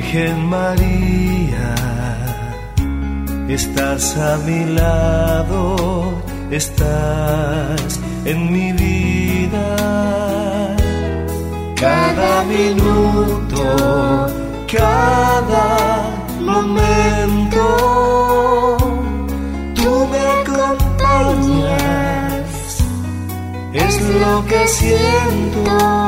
Virgen María, estás a mi lado, estás en mi vida. Cada minuto, cada momento, tú me acompañas, es lo que siento.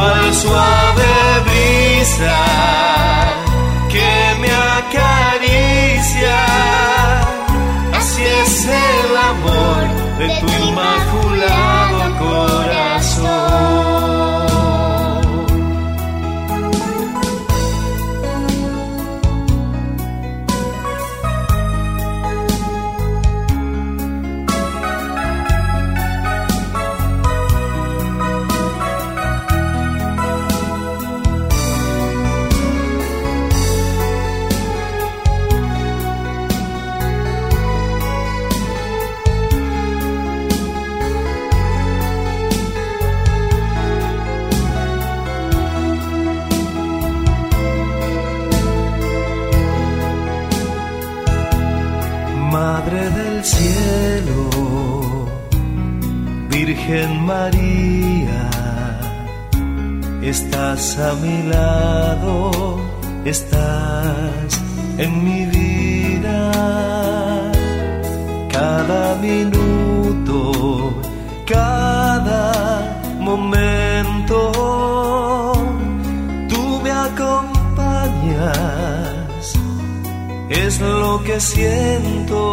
cual suave brisa que me acaricia, así es el amor de tu imagen. Estás a mi lado, estás en mi vida. Cada minuto, es lo que siento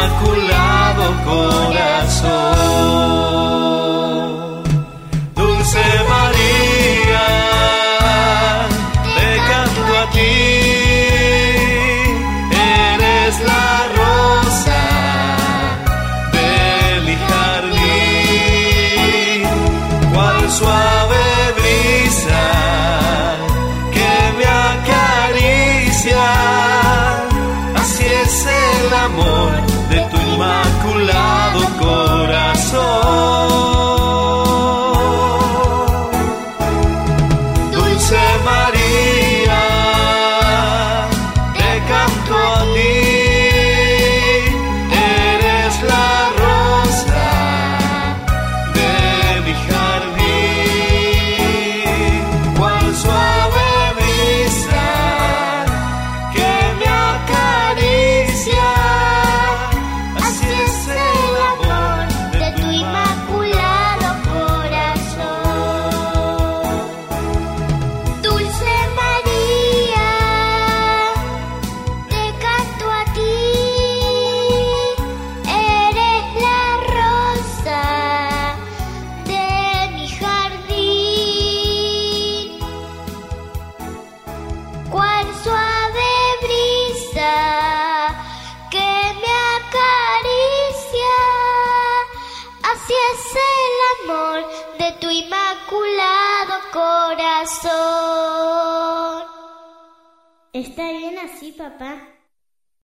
inmaculado corazón. de tu inmaculado corazón. Está bien así, papá.